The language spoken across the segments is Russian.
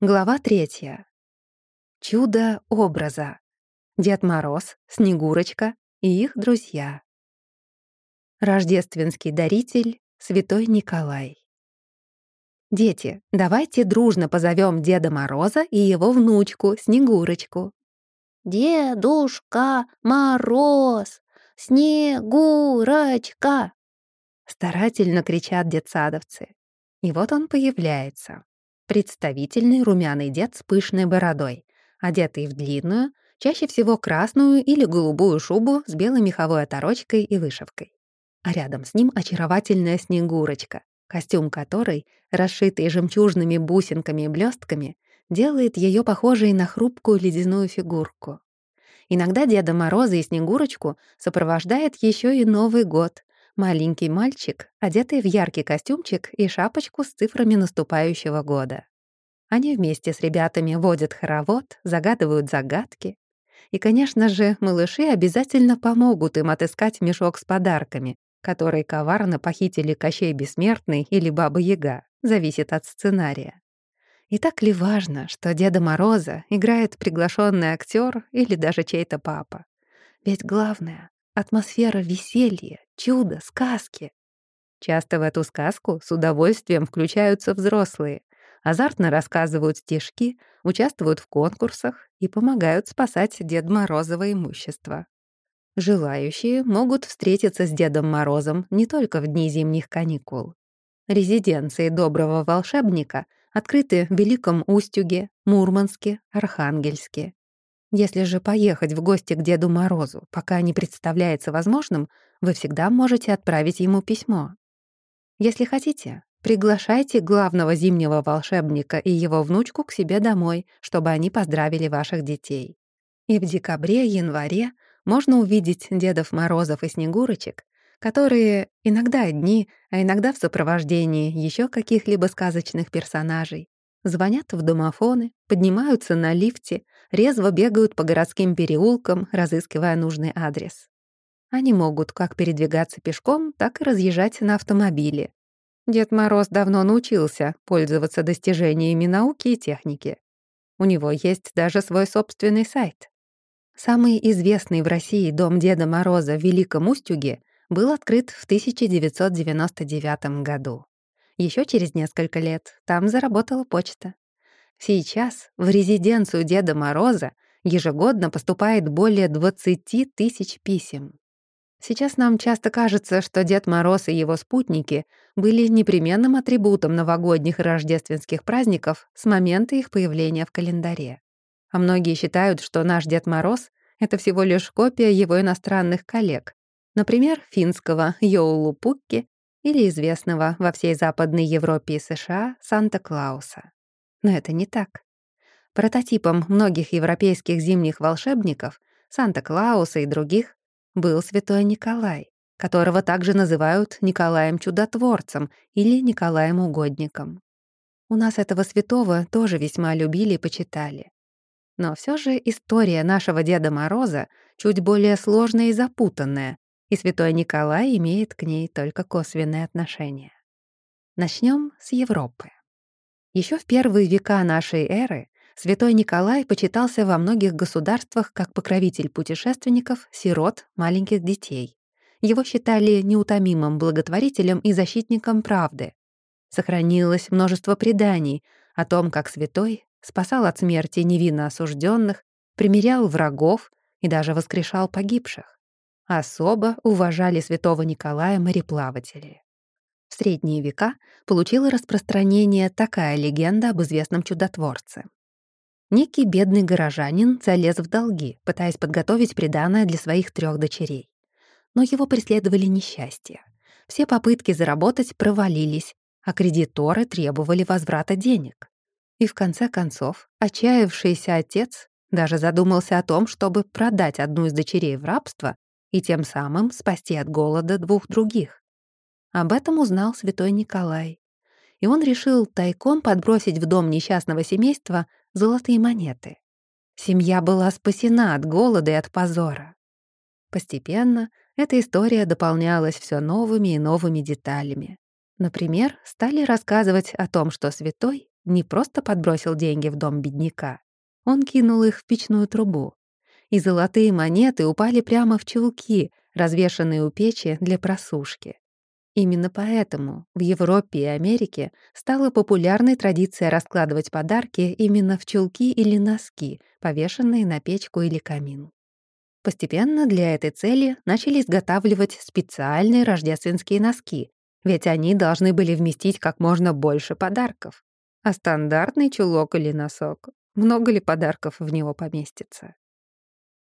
Глава третья. Чудо образа. Дед Мороз, Снегурочка и их друзья. Рождественский даритель Святой Николай. Дети, давайте дружно позовем Деда Мороза и его внучку Снегурочку. «Дедушка Мороз! Снегурочка!» Старательно кричат детсадовцы. И вот он появляется. Представительный румяный дед с пышной бородой, одетый в длинную, чаще всего красную или голубую шубу с белой меховой оторочкой и вышивкой. А рядом с ним очаровательная Снегурочка, костюм которой, расшитый жемчужными бусинками и блестками, делает ее похожей на хрупкую ледяную фигурку. Иногда Деда Мороза и Снегурочку сопровождает еще и Новый год, Маленький мальчик, одетый в яркий костюмчик и шапочку с цифрами наступающего года. Они вместе с ребятами водят хоровод, загадывают загадки. И, конечно же, малыши обязательно помогут им отыскать мешок с подарками, который коварно похитили Кощей Бессмертный или Баба Яга, зависит от сценария. И так ли важно, что Деда Мороза играет приглашенный актер или даже чей-то папа? Ведь главное атмосфера веселья, чуда, сказки. Часто в эту сказку с удовольствием включаются взрослые, азартно рассказывают стишки, участвуют в конкурсах и помогают спасать Дед Морозово имущество. Желающие могут встретиться с Дедом Морозом не только в дни зимних каникул. Резиденции доброго волшебника открыты в Великом Устюге, Мурманске, Архангельске. Если же поехать в гости к Деду Морозу, пока не представляется возможным, вы всегда можете отправить ему письмо. Если хотите, приглашайте главного зимнего волшебника и его внучку к себе домой, чтобы они поздравили ваших детей. И в декабре-январе можно увидеть Дедов Морозов и Снегурочек, которые иногда одни, а иногда в сопровождении еще каких-либо сказочных персонажей, Звонят в домофоны, поднимаются на лифте, резво бегают по городским переулкам, разыскивая нужный адрес. Они могут как передвигаться пешком, так и разъезжать на автомобиле. Дед Мороз давно научился пользоваться достижениями науки и техники. У него есть даже свой собственный сайт. Самый известный в России дом Деда Мороза в Великом Устюге был открыт в 1999 году. Еще через несколько лет там заработала почта. Сейчас в резиденцию Деда Мороза ежегодно поступает более 20 тысяч писем. Сейчас нам часто кажется, что Дед Мороз и его спутники были непременным атрибутом новогодних и рождественских праздников с момента их появления в календаре. А многие считают, что наш Дед Мороз — это всего лишь копия его иностранных коллег, например, финского Йоулу Пукки или известного во всей Западной Европе и США Санта-Клауса. Но это не так. Прототипом многих европейских зимних волшебников, Санта-Клауса и других, был святой Николай, которого также называют Николаем Чудотворцем или Николаем Угодником. У нас этого святого тоже весьма любили и почитали. Но все же история нашего Деда Мороза чуть более сложная и запутанная, и святой Николай имеет к ней только косвенное отношение. Начнем с Европы. Еще в первые века нашей эры святой Николай почитался во многих государствах как покровитель путешественников, сирот, маленьких детей. Его считали неутомимым благотворителем и защитником правды. Сохранилось множество преданий о том, как святой спасал от смерти невинно осужденных, примирял врагов и даже воскрешал погибших. Особо уважали святого Николая мореплаватели. В средние века получила распространение такая легенда об известном чудотворце. Некий бедный горожанин залез в долги, пытаясь подготовить приданое для своих трех дочерей. Но его преследовали несчастья. Все попытки заработать провалились, а кредиторы требовали возврата денег. И в конце концов, отчаявшийся отец даже задумался о том, чтобы продать одну из дочерей в рабство и тем самым спасти от голода двух других. Об этом узнал святой Николай. И он решил тайком подбросить в дом несчастного семейства золотые монеты. Семья была спасена от голода и от позора. Постепенно эта история дополнялась все новыми и новыми деталями. Например, стали рассказывать о том, что святой не просто подбросил деньги в дом бедняка, он кинул их в печную трубу. И золотые монеты упали прямо в чулки, развешанные у печи для просушки. Именно поэтому в Европе и Америке стала популярной традиция раскладывать подарки именно в чулки или носки, повешенные на печку или камин. Постепенно для этой цели начали изготавливать специальные рождественские носки, ведь они должны были вместить как можно больше подарков. А стандартный чулок или носок, много ли подарков в него поместится?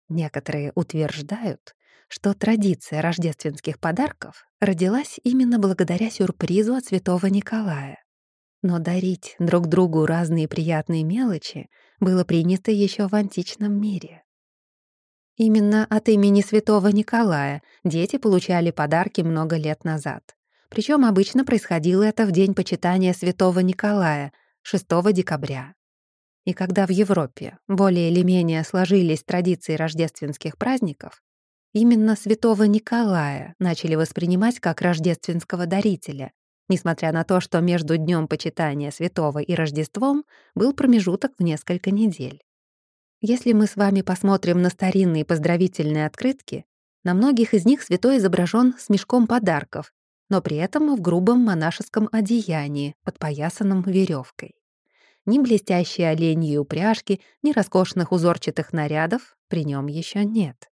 Некоторые утверждают, что традиция рождественских подарков родилась именно благодаря сюрпризу от святого Николая. Но дарить друг другу разные приятные мелочи было принято еще в античном мире. Именно от имени святого Николая дети получали подарки много лет назад. Причем обычно происходило это в день почитания святого Николая, 6 декабря. И когда в Европе более или менее сложились традиции рождественских праздников, Именно святого Николая начали воспринимать как рождественского дарителя, несмотря на то, что между днем почитания святого и Рождеством был промежуток в несколько недель. Если мы с вами посмотрим на старинные поздравительные открытки, на многих из них святой изображен с мешком подарков, но при этом в грубом монашеском одеянии, подпоясанном веревкой. Ни блестящей оленьей упряжки, ни роскошных узорчатых нарядов при нем еще нет.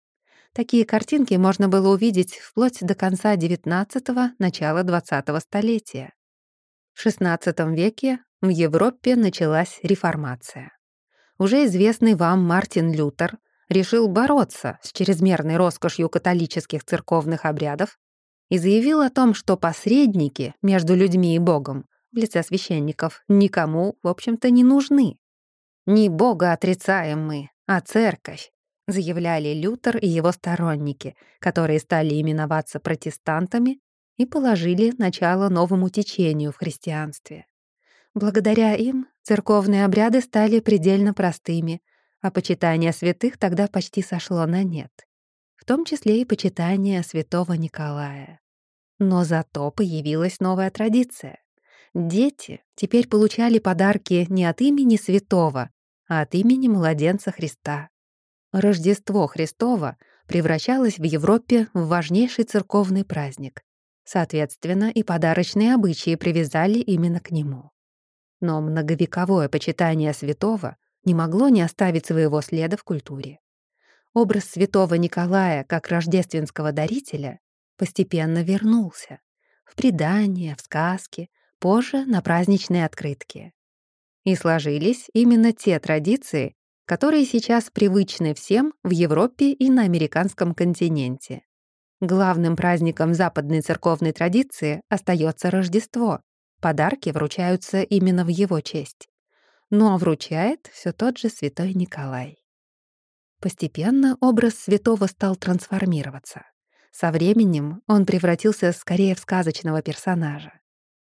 Такие картинки можно было увидеть вплоть до конца XIX — начала XX столетия. В XVI веке в Европе началась реформация. Уже известный вам Мартин Лютер решил бороться с чрезмерной роскошью католических церковных обрядов и заявил о том, что посредники между людьми и Богом в лице священников никому, в общем-то, не нужны. Не Бога отрицаем мы, а церковь заявляли Лютер и его сторонники, которые стали именоваться протестантами и положили начало новому течению в христианстве. Благодаря им церковные обряды стали предельно простыми, а почитание святых тогда почти сошло на нет, в том числе и почитание святого Николая. Но зато появилась новая традиция. Дети теперь получали подарки не от имени святого, а от имени младенца Христа. Рождество Христово превращалось в Европе в важнейший церковный праздник. Соответственно, и подарочные обычаи привязали именно к нему. Но многовековое почитание святого не могло не оставить своего следа в культуре. Образ святого Николая как рождественского дарителя постепенно вернулся в предания, в сказки, позже на праздничные открытки. И сложились именно те традиции, которые сейчас привычны всем в Европе и на американском континенте. Главным праздником западной церковной традиции остается Рождество. Подарки вручаются именно в его честь. Ну а вручает все тот же святой Николай. Постепенно образ святого стал трансформироваться. Со временем он превратился скорее в сказочного персонажа.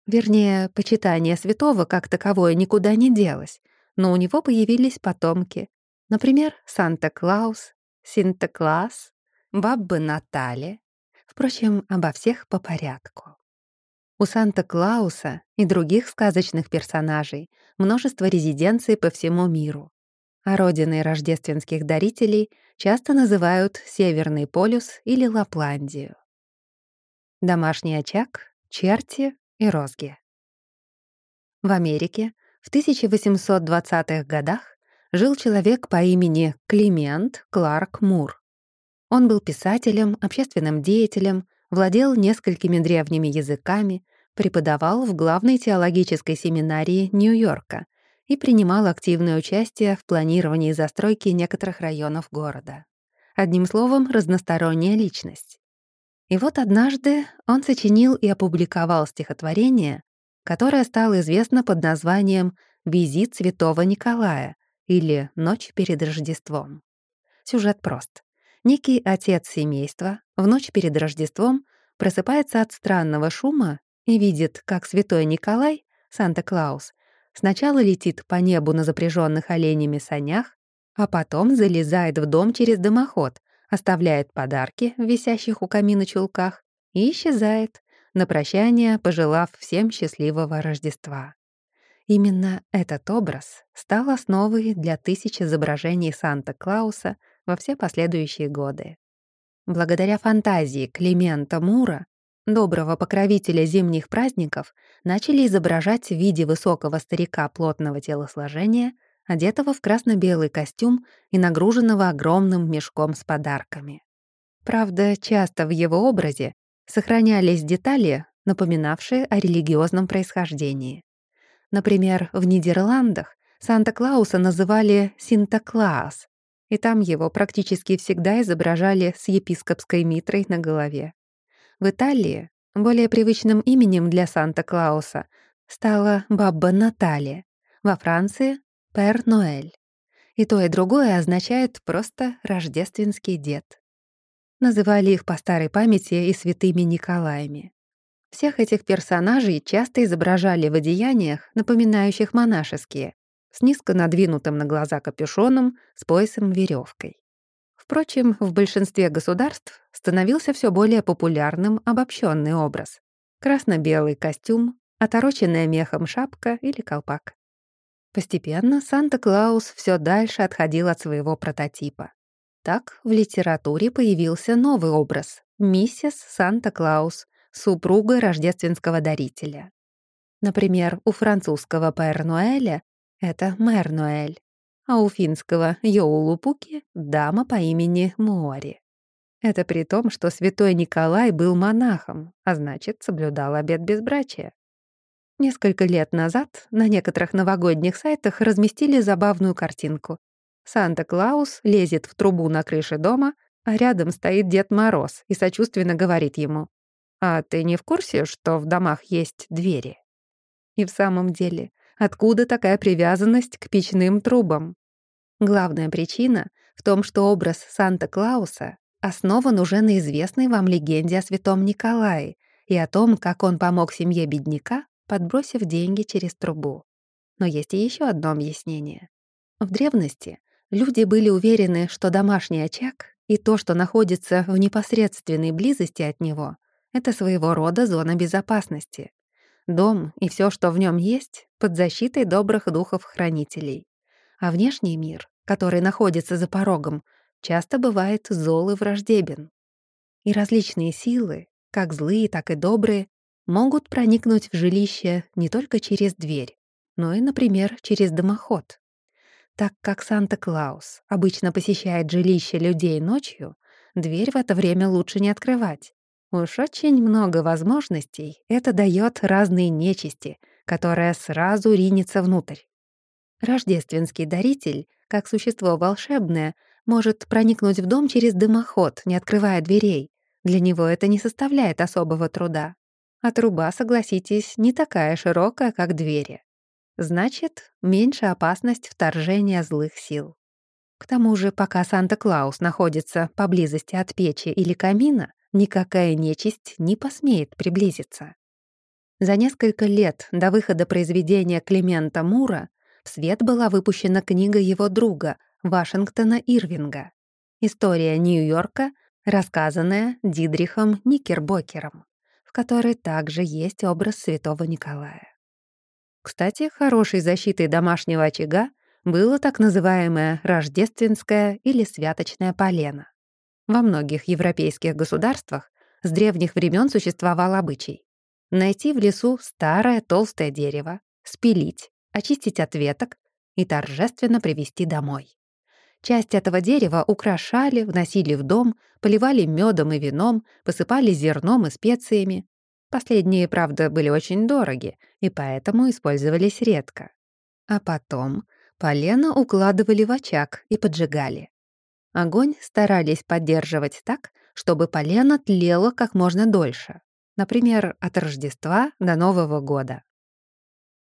Вернее, почитание святого как таковое никуда не делось, но у него появились потомки. Например, Санта-Клаус, Синта-Класс, Бабба Натали. Впрочем, обо всех по порядку. У Санта-Клауса и других сказочных персонажей множество резиденций по всему миру. А родиной рождественских дарителей часто называют Северный полюс или Лапландию. Домашний очаг, черти и розги. В Америке в 1820-х годах жил человек по имени Климент Кларк Мур. Он был писателем, общественным деятелем, владел несколькими древними языками, преподавал в главной теологической семинарии Нью-Йорка и принимал активное участие в планировании застройки некоторых районов города. Одним словом, разносторонняя личность. И вот однажды он сочинил и опубликовал стихотворение, которое стало известно под названием «Визит святого Николая» или «Ночь перед Рождеством». Сюжет прост. Некий отец семейства в ночь перед Рождеством просыпается от странного шума и видит, как святой Николай, Санта-Клаус, сначала летит по небу на запряженных оленями санях, а потом залезает в дом через дымоход, оставляет подарки в висящих у камина чулках и исчезает, на прощание пожелав всем счастливого Рождества. Именно этот образ стал основой для тысяч изображений Санта-Клауса во все последующие годы. Благодаря фантазии Климента Мура, доброго покровителя зимних праздников, начали изображать в виде высокого старика плотного телосложения, одетого в красно-белый костюм и нагруженного огромным мешком с подарками. Правда, часто в его образе сохранялись детали, напоминавшие о религиозном происхождении. Например, в Нидерландах Санта-Клауса называли Синтаклаус, и там его практически всегда изображали с епископской митрой на голове. В Италии более привычным именем для Санта-Клауса стала Бабба Наталья, во Франции — Пер Ноэль. И то, и другое означает просто «рождественский дед». Называли их по старой памяти и святыми Николаями. Всех этих персонажей часто изображали в одеяниях, напоминающих монашеские, с низко надвинутым на глаза капюшоном, с поясом веревкой. Впрочем, в большинстве государств становился все более популярным обобщенный образ. Красно-белый костюм, отороченная мехом шапка или колпак. Постепенно Санта-Клаус все дальше отходил от своего прототипа. Так в литературе появился новый образ — миссис Санта-Клаус, супруга рождественского дарителя. Например, у французского Пэр Нуэля это Мэр Нуэль, а у финского Йоулупуки — дама по имени Муори. Это при том, что святой Николай был монахом, а значит, соблюдал обет безбрачия. Несколько лет назад на некоторых новогодних сайтах разместили забавную картинку. Санта-Клаус лезет в трубу на крыше дома, а рядом стоит Дед Мороз и сочувственно говорит ему «А ты не в курсе, что в домах есть двери?» И в самом деле, откуда такая привязанность к печным трубам? Главная причина в том, что образ Санта-Клауса основан уже на известной вам легенде о святом Николае и о том, как он помог семье бедняка, подбросив деньги через трубу. Но есть и еще одно объяснение. В древности люди были уверены, что домашний очаг и то, что находится в непосредственной близости от него — это своего рода зона безопасности. Дом и все, что в нем есть, под защитой добрых духов-хранителей. А внешний мир, который находится за порогом, часто бывает зол и враждебен. И различные силы, как злые, так и добрые, могут проникнуть в жилище не только через дверь, но и, например, через дымоход. Так как Санта-Клаус обычно посещает жилище людей ночью, дверь в это время лучше не открывать. Уж очень много возможностей это дает разные нечисти, которая сразу ринется внутрь. Рождественский даритель, как существо волшебное, может проникнуть в дом через дымоход, не открывая дверей. Для него это не составляет особого труда. А труба, согласитесь, не такая широкая, как двери. Значит, меньше опасность вторжения злых сил. К тому же, пока Санта-Клаус находится поблизости от печи или камина, никакая нечисть не посмеет приблизиться. За несколько лет до выхода произведения Климента Мура в свет была выпущена книга его друга Вашингтона Ирвинга «История Нью-Йорка», рассказанная Дидрихом Никербокером, в которой также есть образ святого Николая. Кстати, хорошей защитой домашнего очага было так называемое рождественское или святочное полено. Во многих европейских государствах с древних времен существовал обычай найти в лесу старое толстое дерево, спилить, очистить от веток и торжественно привезти домой. Часть этого дерева украшали, вносили в дом, поливали медом и вином, посыпали зерном и специями. Последние, правда, были очень дороги, и поэтому использовались редко. А потом полено укладывали в очаг и поджигали. Огонь старались поддерживать так, чтобы полено тлело как можно дольше, например, от Рождества до Нового года.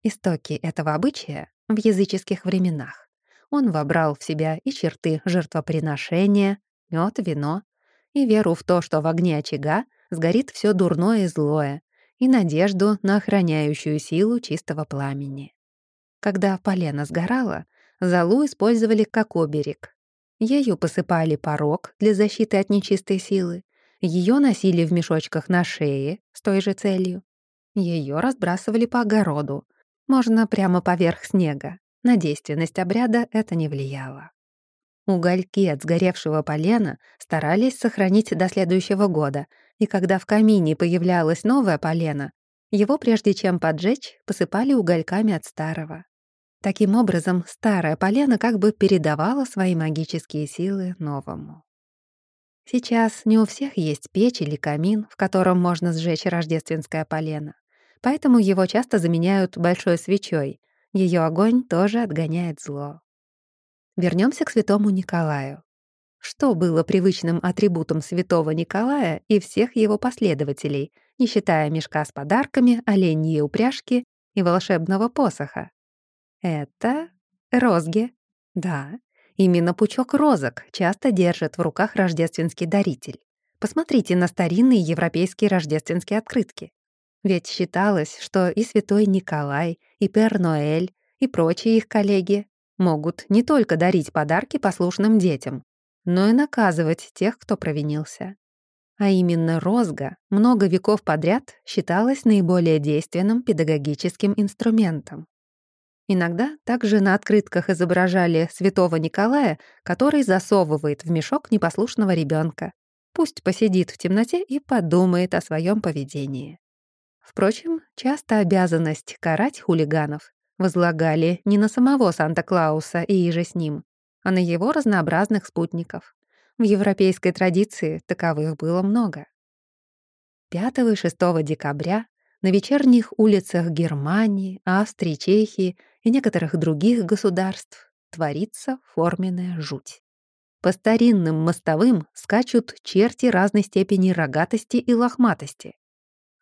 Истоки этого обычая в языческих временах. Он вобрал в себя и черты жертвоприношения, мед, вино, и веру в то, что в огне очага сгорит все дурное и злое, и надежду на охраняющую силу чистого пламени. Когда полено сгорало, залу использовали как оберег, Ею посыпали порог для защиты от нечистой силы. Ее носили в мешочках на шее с той же целью. Ее разбрасывали по огороду. можно прямо поверх снега. На действенность обряда это не влияло. Угольки от сгоревшего полена старались сохранить до следующего года, и когда в камине появлялось новое полено, его, прежде чем поджечь, посыпали угольками от старого. Таким образом, старое полено как бы передавало свои магические силы новому. Сейчас не у всех есть печь или камин, в котором можно сжечь рождественское полено, поэтому его часто заменяют большой свечой. Ее огонь тоже отгоняет зло. Вернемся к святому Николаю. Что было привычным атрибутом святого Николая и всех его последователей, не считая мешка с подарками, оленьи упряжки и волшебного посоха? Это розги. Да, именно пучок розок часто держит в руках рождественский даритель. Посмотрите на старинные европейские рождественские открытки. Ведь считалось, что и святой Николай, и Пер-Ноэль, и прочие их коллеги могут не только дарить подарки послушным детям, но и наказывать тех, кто провинился. А именно розга много веков подряд считалась наиболее действенным педагогическим инструментом. Иногда также на открытках изображали святого Николая, который засовывает в мешок непослушного ребенка. Пусть посидит в темноте и подумает о своем поведении. Впрочем, часто обязанность карать хулиганов возлагали не на самого Санта-Клауса и иже с ним, а на его разнообразных спутников. В европейской традиции таковых было много. 5 и 6 декабря на вечерних улицах Германии, Австрии, Чехии и некоторых других государств творится форменная жуть. По старинным мостовым скачут черти разной степени рогатости и лохматости.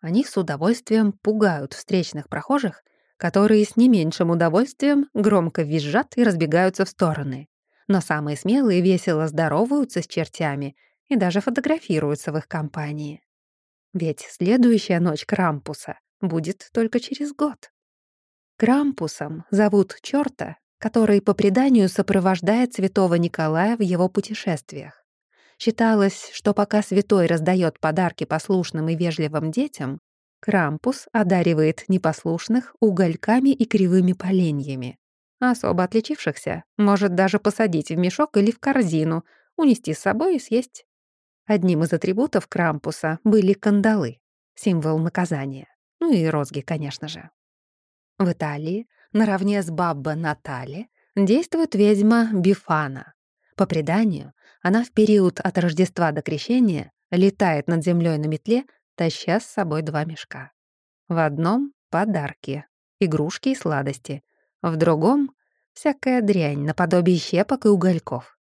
Они с удовольствием пугают встречных прохожих которые с не меньшим удовольствием громко визжат и разбегаются в стороны. Но самые смелые весело здороваются с чертями и даже фотографируются в их компании. Ведь следующая ночь Крампуса будет только через год. Крампусом зовут чёрта, который по преданию сопровождает святого Николая в его путешествиях. Считалось, что пока святой раздает подарки послушным и вежливым детям, Крампус одаривает непослушных угольками и кривыми поленьями. Особо отличившихся может даже посадить в мешок или в корзину, унести с собой и съесть. Одним из атрибутов Крампуса были кандалы, символ наказания. Ну и розги, конечно же. В Италии, наравне с Бабба Натали, действует ведьма Бифана. По преданию, она в период от Рождества до Крещения летает над землей на метле таща с собой два мешка. В одном — подарки, игрушки и сладости, в другом — всякая дрянь наподобие щепок и угольков.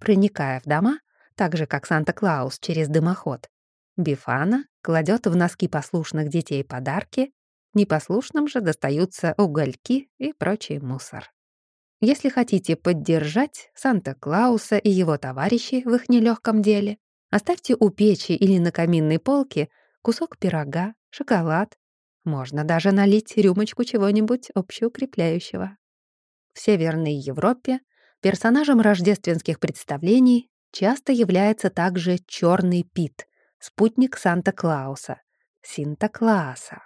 Проникая в дома, так же, как Санта-Клаус через дымоход, Бифана кладет в носки послушных детей подарки, непослушным же достаются угольки и прочий мусор. Если хотите поддержать Санта-Клауса и его товарищей в их нелегком деле, оставьте у печи или на каминной полке кусок пирога, шоколад. Можно даже налить рюмочку чего-нибудь общеукрепляющего. В Северной Европе персонажем рождественских представлений часто является также черный Пит, спутник Санта-Клауса, Синта-Клааса.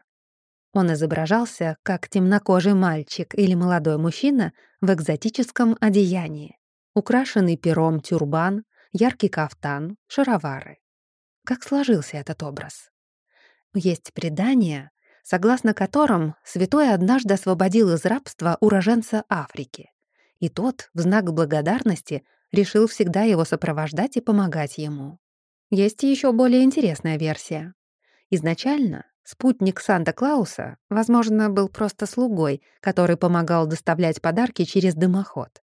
Он изображался как темнокожий мальчик или молодой мужчина в экзотическом одеянии, украшенный пером тюрбан, яркий кафтан, шаровары. Как сложился этот образ? Есть предание, согласно которым святой однажды освободил из рабства уроженца Африки. И тот, в знак благодарности, решил всегда его сопровождать и помогать ему. Есть еще более интересная версия. Изначально спутник Санта-Клауса, возможно, был просто слугой, который помогал доставлять подарки через дымоход.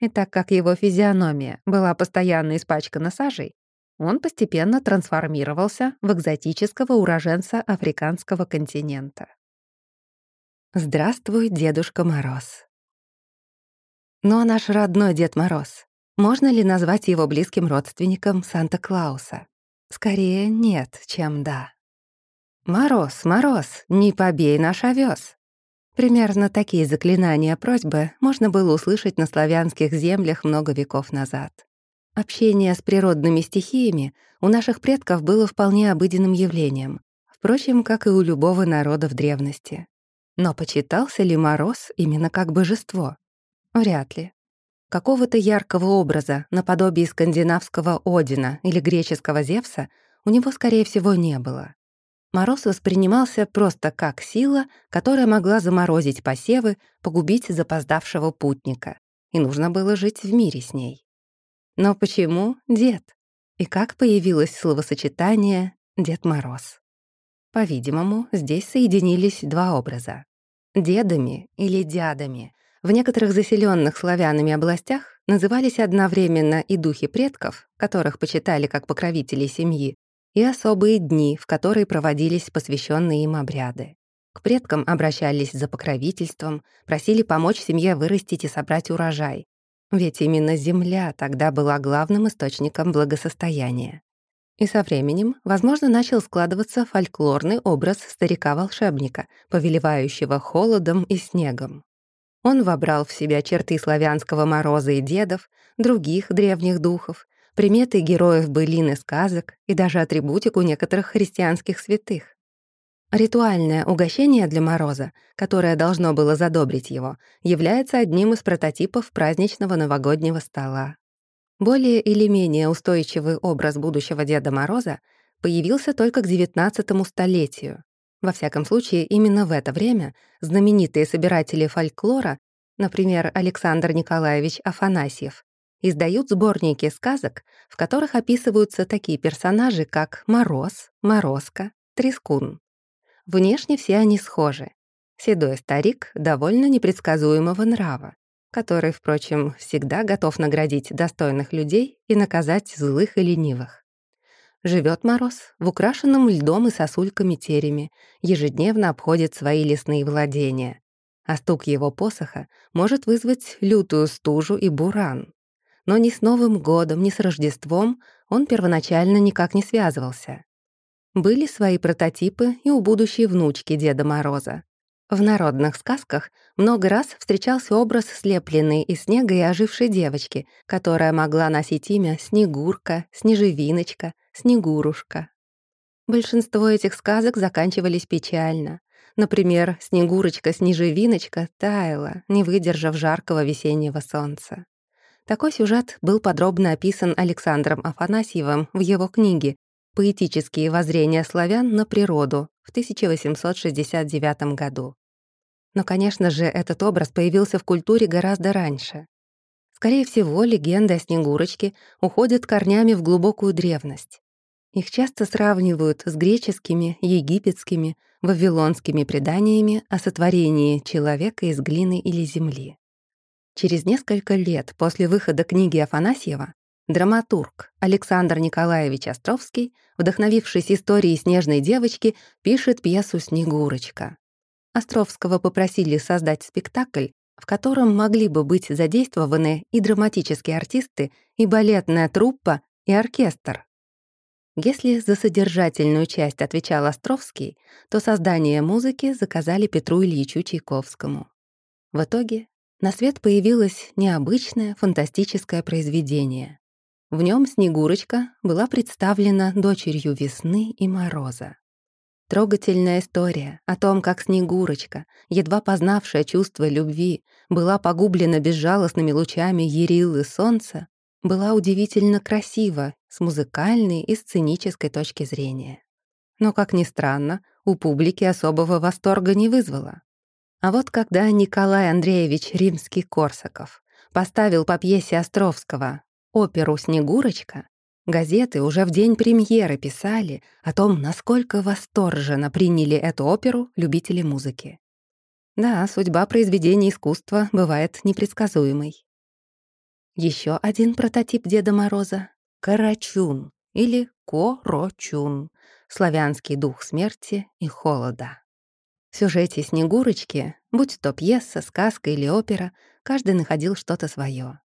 И так как его физиономия была постоянно испачкана сажей, он постепенно трансформировался в экзотического уроженца африканского континента. Здравствуй, Дедушка Мороз. Ну а наш родной Дед Мороз, можно ли назвать его близким родственником Санта-Клауса? Скорее нет, чем да. «Мороз, Мороз, не побей наш овес!» Примерно такие заклинания просьбы можно было услышать на славянских землях много веков назад. Общение с природными стихиями у наших предков было вполне обыденным явлением, впрочем, как и у любого народа в древности. Но почитался ли Мороз именно как божество? Вряд ли. Какого-то яркого образа, наподобие скандинавского Одина или греческого Зевса, у него, скорее всего, не было. Мороз воспринимался просто как сила, которая могла заморозить посевы, погубить запоздавшего путника, и нужно было жить в мире с ней. Но почему дед? И как появилось словосочетание «Дед Мороз»? По-видимому, здесь соединились два образа. Дедами или дядами в некоторых заселенных славянами областях назывались одновременно и духи предков, которых почитали как покровителей семьи, и особые дни, в которые проводились посвященные им обряды. К предкам обращались за покровительством, просили помочь семье вырастить и собрать урожай. Ведь именно земля тогда была главным источником благосостояния. И со временем, возможно, начал складываться фольклорный образ старика-волшебника, повелевающего холодом и снегом. Он вобрал в себя черты славянского мороза и дедов, других древних духов, приметы героев былин и сказок и даже атрибутику некоторых христианских святых. Ритуальное угощение для Мороза, которое должно было задобрить его, является одним из прототипов праздничного новогоднего стола. Более или менее устойчивый образ будущего Деда Мороза появился только к XIX столетию, во всяком случае, именно в это время знаменитые собиратели фольклора, например, Александр Николаевич Афанасьев, издают сборники сказок, в которых описываются такие персонажи, как Мороз, Морозка, Трескун. Внешне все они схожи. Седой старик довольно непредсказуемого нрава, который, впрочем, всегда готов наградить достойных людей и наказать злых и ленивых. Живет Мороз в украшенном льдом и сосульками тереме, ежедневно обходит свои лесные владения. А стук его посоха может вызвать лютую стужу и буран. Но ни с Новым годом, ни с Рождеством он первоначально никак не связывался. Были свои прототипы и у будущей внучки Деда Мороза. В народных сказках много раз встречался образ слепленной из снега и ожившей девочки, которая могла носить имя Снегурка, Снежевиночка, Снегурушка. Большинство этих сказок заканчивались печально. Например, Снегурочка-Снежевиночка таяла, не выдержав жаркого весеннего солнца. Такой сюжет был подробно описан Александром Афанасьевым в его книге «Поэтические воззрения славян на природу» в 1869 году. Но, конечно же, этот образ появился в культуре гораздо раньше. Скорее всего, легенды о Снегурочке уходят корнями в глубокую древность. Их часто сравнивают с греческими, египетскими, вавилонскими преданиями о сотворении человека из глины или земли. Через несколько лет после выхода книги Афанасьева Драматург Александр Николаевич Островский, вдохновившись историей снежной девочки, пишет пьесу «Снегурочка». Островского попросили создать спектакль, в котором могли бы быть задействованы и драматические артисты, и балетная труппа, и оркестр. Если за содержательную часть отвечал Островский, то создание музыки заказали Петру Ильичу Чайковскому. В итоге на свет появилось необычное фантастическое произведение. В нем Снегурочка была представлена дочерью весны и мороза. Трогательная история о том, как Снегурочка, едва познавшая чувство любви, была погублена безжалостными лучами Ерилы солнца, была удивительно красива с музыкальной и сценической точки зрения. Но, как ни странно, у публики особого восторга не вызвала. А вот когда Николай Андреевич Римский-Корсаков поставил по пьесе Островского оперу «Снегурочка», газеты уже в день премьеры писали о том, насколько восторженно приняли эту оперу любители музыки. Да, судьба произведения искусства бывает непредсказуемой. Еще один прототип Деда Мороза — Карачун или Корочун, славянский дух смерти и холода. В сюжете «Снегурочки», будь то пьеса, сказка или опера, каждый находил что-то свое.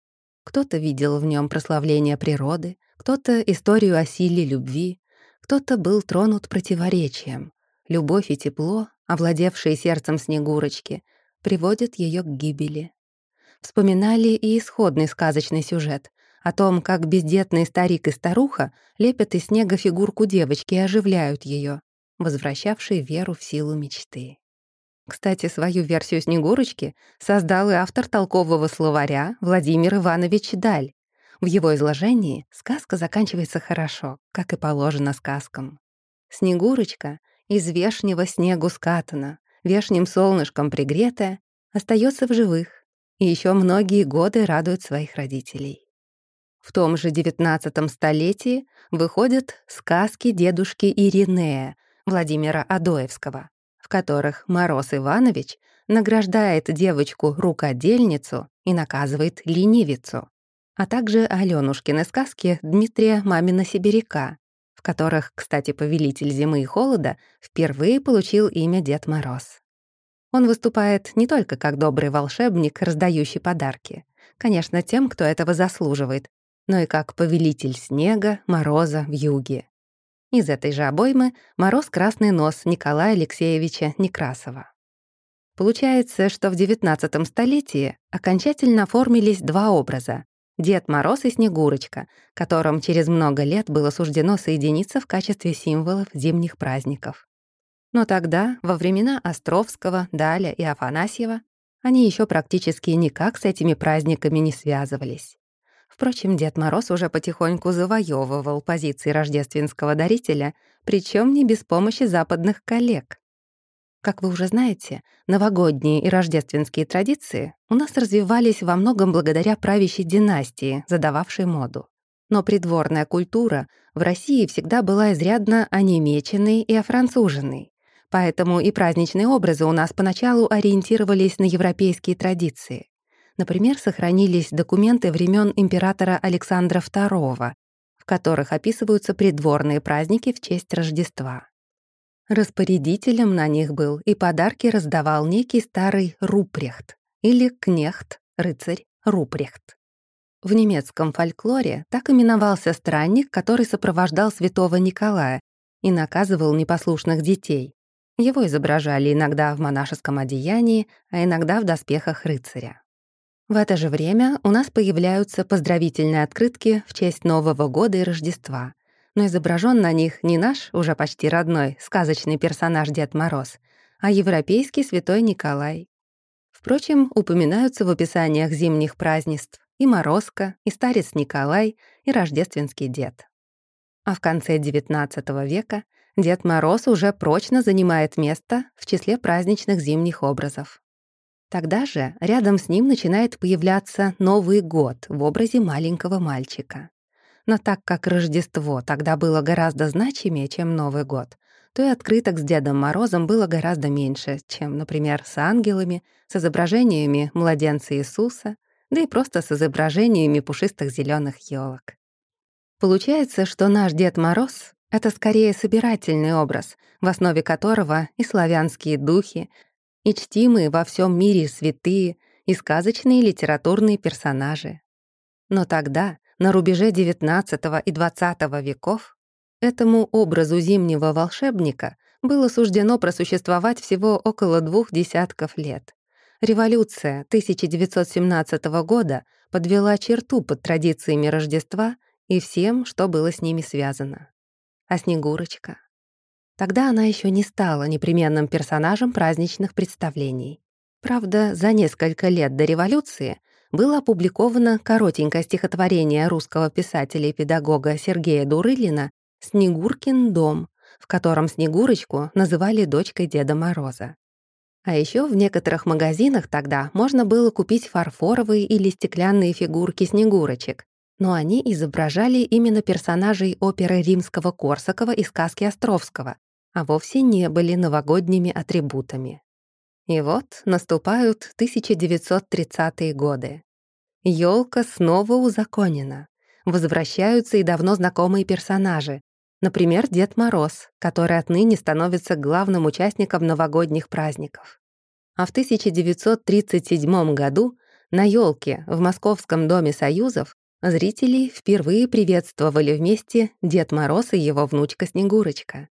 Кто-то видел в нем прославление природы, кто-то — историю о силе любви, кто-то был тронут противоречием. Любовь и тепло, овладевшие сердцем Снегурочки, приводят ее к гибели. Вспоминали и исходный сказочный сюжет о том, как бездетный старик и старуха лепят из снега фигурку девочки и оживляют ее, возвращавшей веру в силу мечты. Кстати, свою версию «Снегурочки» создал и автор толкового словаря Владимир Иванович Даль. В его изложении сказка заканчивается хорошо, как и положено сказкам. Снегурочка из вешнего снегу скатана, вешним солнышком пригретая, остается в живых и еще многие годы радует своих родителей. В том же XIX столетии выходят сказки дедушки Иринея Владимира Адоевского, в которых Мороз Иванович награждает девочку-рукодельницу и наказывает ленивицу, а также Алёнушкины сказки Дмитрия Мамина-Сибиряка, в которых, кстати, повелитель зимы и холода впервые получил имя Дед Мороз. Он выступает не только как добрый волшебник, раздающий подарки, конечно, тем, кто этого заслуживает, но и как повелитель снега, мороза в юге. Из этой же обоймы «Мороз красный нос» Николая Алексеевича Некрасова. Получается, что в XIX столетии окончательно оформились два образа — Дед Мороз и Снегурочка, которым через много лет было суждено соединиться в качестве символов зимних праздников. Но тогда, во времена Островского, Даля и Афанасьева, они еще практически никак с этими праздниками не связывались. Впрочем, Дед Мороз уже потихоньку завоевывал позиции рождественского дарителя, причем не без помощи западных коллег. Как вы уже знаете, новогодние и рождественские традиции у нас развивались во многом благодаря правящей династии, задававшей моду. Но придворная культура в России всегда была изрядно онемеченной и офранцуженной. Поэтому и праздничные образы у нас поначалу ориентировались на европейские традиции. Например, сохранились документы времен императора Александра II, в которых описываются придворные праздники в честь Рождества. Распорядителем на них был и подарки раздавал некий старый Рупрехт или кнехт, рыцарь Рупрехт. В немецком фольклоре так именовался странник, который сопровождал святого Николая и наказывал непослушных детей. Его изображали иногда в монашеском одеянии, а иногда в доспехах рыцаря. В это же время у нас появляются поздравительные открытки в честь Нового года и Рождества. Но изображен на них не наш, уже почти родной, сказочный персонаж Дед Мороз, а европейский святой Николай. Впрочем, упоминаются в описаниях зимних празднеств и Морозко, и Старец Николай, и Рождественский Дед. А в конце XIX века Дед Мороз уже прочно занимает место в числе праздничных зимних образов. Тогда же рядом с ним начинает появляться Новый год в образе маленького мальчика. Но так как Рождество тогда было гораздо значимее, чем Новый год, то и открыток с Дедом Морозом было гораздо меньше, чем, например, с ангелами, с изображениями младенца Иисуса, да и просто с изображениями пушистых зеленых елок. Получается, что наш Дед Мороз — это скорее собирательный образ, в основе которого и славянские духи, и чтимые во всем мире святые, и сказочные литературные персонажи. Но тогда, на рубеже XIX и XX веков, этому образу зимнего волшебника было суждено просуществовать всего около двух десятков лет. Революция 1917 года подвела черту под традициями Рождества и всем, что было с ними связано. А Снегурочка? Тогда она еще не стала непременным персонажем праздничных представлений. Правда, за несколько лет до революции было опубликовано коротенькое стихотворение русского писателя и педагога Сергея Дурылина «Снегуркин дом», в котором Снегурочку называли дочкой Деда Мороза. А еще в некоторых магазинах тогда можно было купить фарфоровые или стеклянные фигурки снегурочек, но они изображали именно персонажей оперы римского Корсакова и сказки Островского, а вовсе не были новогодними атрибутами. И вот наступают 1930-е годы. Ёлка снова узаконена. Возвращаются и давно знакомые персонажи. Например, Дед Мороз, который отныне становится главным участником новогодних праздников. А в 1937 году на ёлке в Московском доме Союзов зрители впервые приветствовали вместе Дед Мороз и его внучка Снегурочка.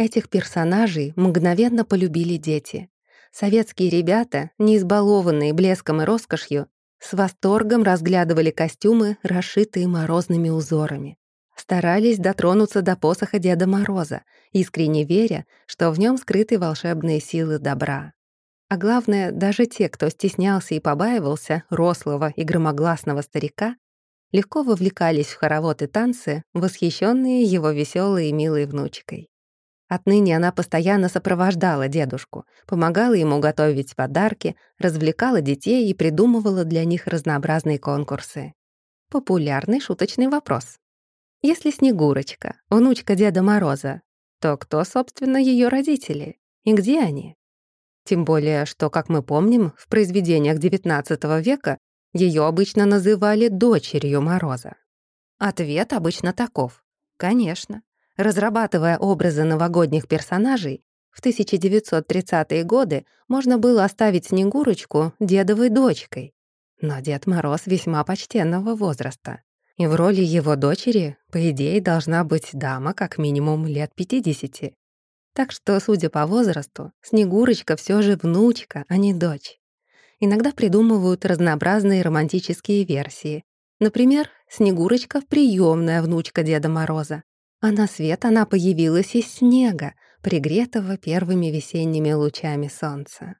Этих персонажей мгновенно полюбили дети. Советские ребята, не избалованные блеском и роскошью, с восторгом разглядывали костюмы, расшитые морозными узорами. Старались дотронуться до посоха Деда Мороза, искренне веря, что в нем скрыты волшебные силы добра. А главное, даже те, кто стеснялся и побаивался рослого и громогласного старика, легко вовлекались в хоровод и танцы, восхищенные его веселой и милой внучкой. Отныне она постоянно сопровождала дедушку, помогала ему готовить подарки, развлекала детей и придумывала для них разнообразные конкурсы. Популярный шуточный вопрос. Если Снегурочка — внучка Деда Мороза, то кто, собственно, ее родители? И где они? Тем более, что, как мы помним, в произведениях XIX века ее обычно называли дочерью Мороза. Ответ обычно таков. Конечно. Разрабатывая образы новогодних персонажей, в 1930-е годы можно было оставить Снегурочку дедовой дочкой. Но Дед Мороз весьма почтенного возраста. И в роли его дочери, по идее, должна быть дама как минимум лет 50. Так что, судя по возрасту, Снегурочка все же внучка, а не дочь. Иногда придумывают разнообразные романтические версии. Например, Снегурочка — приемная внучка Деда Мороза, а на свет она появилась из снега, пригретого первыми весенними лучами солнца.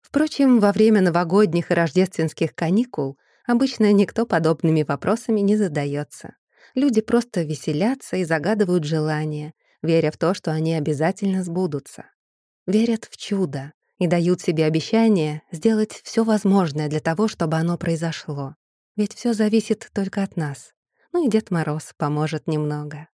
Впрочем, во время новогодних и рождественских каникул обычно никто подобными вопросами не задается. Люди просто веселятся и загадывают желания, веря в то, что они обязательно сбудутся. Верят в чудо и дают себе обещание сделать все возможное для того, чтобы оно произошло. Ведь все зависит только от нас. Ну и Дед Мороз поможет немного.